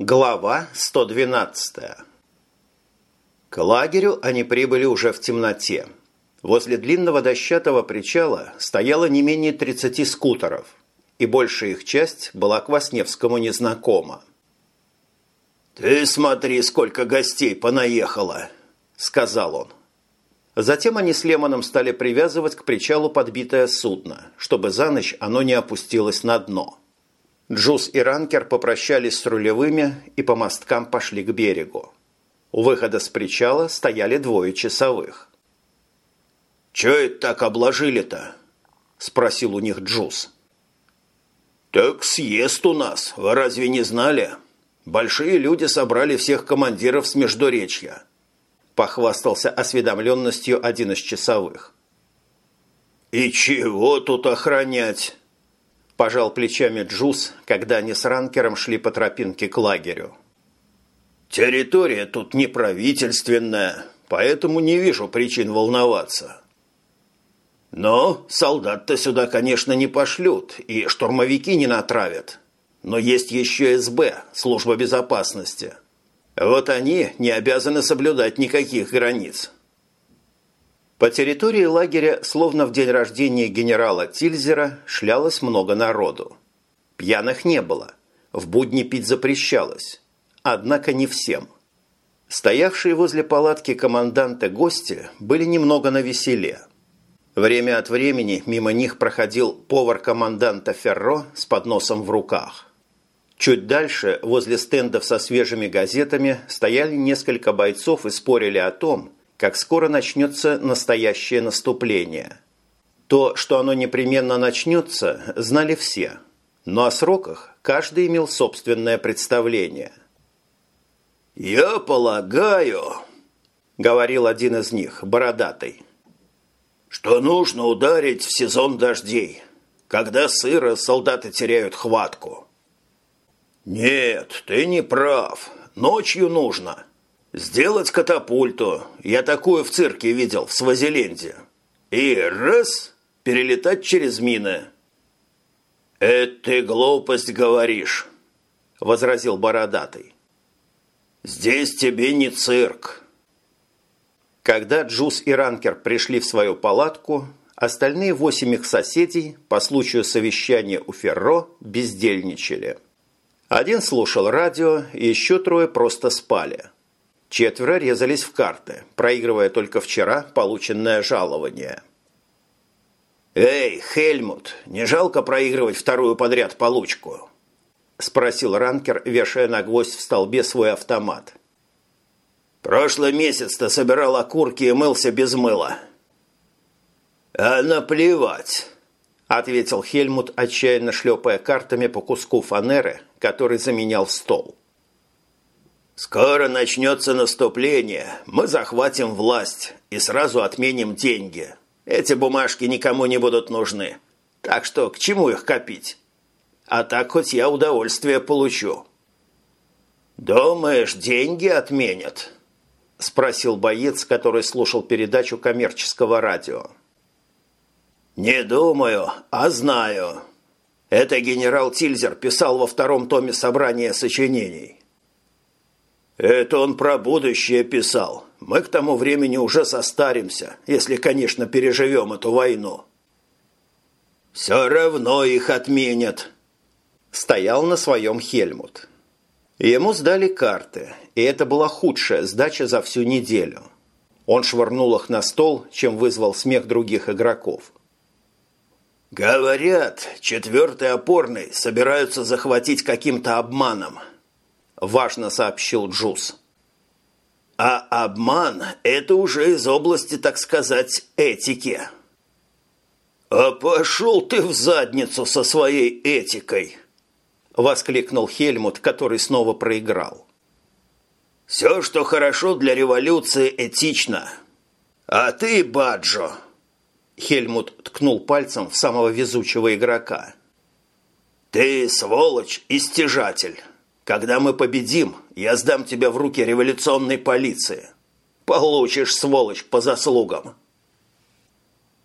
Глава 112 К лагерю они прибыли уже в темноте. Возле длинного дощатого причала стояло не менее 30 скутеров, и большая их часть была Квасневскому незнакома. «Ты смотри, сколько гостей понаехало!» – сказал он. Затем они с Лемоном стали привязывать к причалу подбитое судно, чтобы за ночь оно не опустилось на дно – Джуз и Ранкер попрощались с рулевыми и по мосткам пошли к берегу. У выхода с причала стояли двое часовых. «Чё это так обложили-то?» – спросил у них Джуз. «Так съезд у нас, вы разве не знали? Большие люди собрали всех командиров с Междуречья», – похвастался осведомленностью один из часовых. «И чего тут охранять?» Пожал плечами Джуз, когда они с ранкером шли по тропинке к лагерю. «Территория тут не правительственная, поэтому не вижу причин волноваться». «Но солдат-то сюда, конечно, не пошлют, и штурмовики не натравят. Но есть еще СБ, служба безопасности. Вот они не обязаны соблюдать никаких границ». По территории лагеря, словно в день рождения генерала Тильзера, шлялось много народу. Пьяных не было. В будни пить запрещалось. Однако не всем. Стоявшие возле палатки команданта гости были немного навеселе. Время от времени мимо них проходил повар команданта Ферро с подносом в руках. Чуть дальше, возле стендов со свежими газетами, стояли несколько бойцов и спорили о том, как скоро начнется настоящее наступление. То, что оно непременно начнется, знали все, но о сроках каждый имел собственное представление. «Я полагаю», – говорил один из них, бородатый, – «что нужно ударить в сезон дождей, когда сыро солдаты теряют хватку». «Нет, ты не прав. Ночью нужно. Сделать катапульту. Я такую в цирке видел, в Свазиленде. И раз – перелетать через мины. «Это ты глупость говоришь», – возразил Бородатый. «Здесь тебе не цирк». Когда Джуз и Ранкер пришли в свою палатку, остальные восемь их соседей по случаю совещания у Ферро бездельничали. Один слушал радио, еще трое просто спали – Четверо резались в карты, проигрывая только вчера полученное жалование. «Эй, Хельмут, не жалко проигрывать вторую подряд получку?» – спросил ранкер, вешая на гвоздь в столбе свой автомат. «Прошлый месяц-то собирал окурки и мылся без мыла». «А наплевать!» – ответил Хельмут, отчаянно шлепая картами по куску фанеры, который заменял стол. «Скоро начнется наступление, мы захватим власть и сразу отменим деньги. Эти бумажки никому не будут нужны, так что к чему их копить? А так хоть я удовольствие получу». «Думаешь, деньги отменят?» – спросил боец, который слушал передачу коммерческого радио. «Не думаю, а знаю. Это генерал Тильзер писал во втором томе собрания сочинений». «Это он про будущее писал. Мы к тому времени уже состаримся, если, конечно, переживем эту войну». «Все равно их отменят», – стоял на своем Хельмут. Ему сдали карты, и это была худшая сдача за всю неделю. Он швырнул их на стол, чем вызвал смех других игроков. «Говорят, четвертый опорный собираются захватить каким-то обманом», – важно сообщил Джуз. А обман – это уже из области, так сказать, этики. «А пошел ты в задницу со своей этикой!» – воскликнул Хельмут, который снова проиграл. «Все, что хорошо для революции, этично. А ты, Баджо!» Хельмут ткнул пальцем в самого везучего игрока. «Ты сволочь и стяжатель!» Когда мы победим, я сдам тебя в руки революционной полиции. Получишь, сволочь, по заслугам.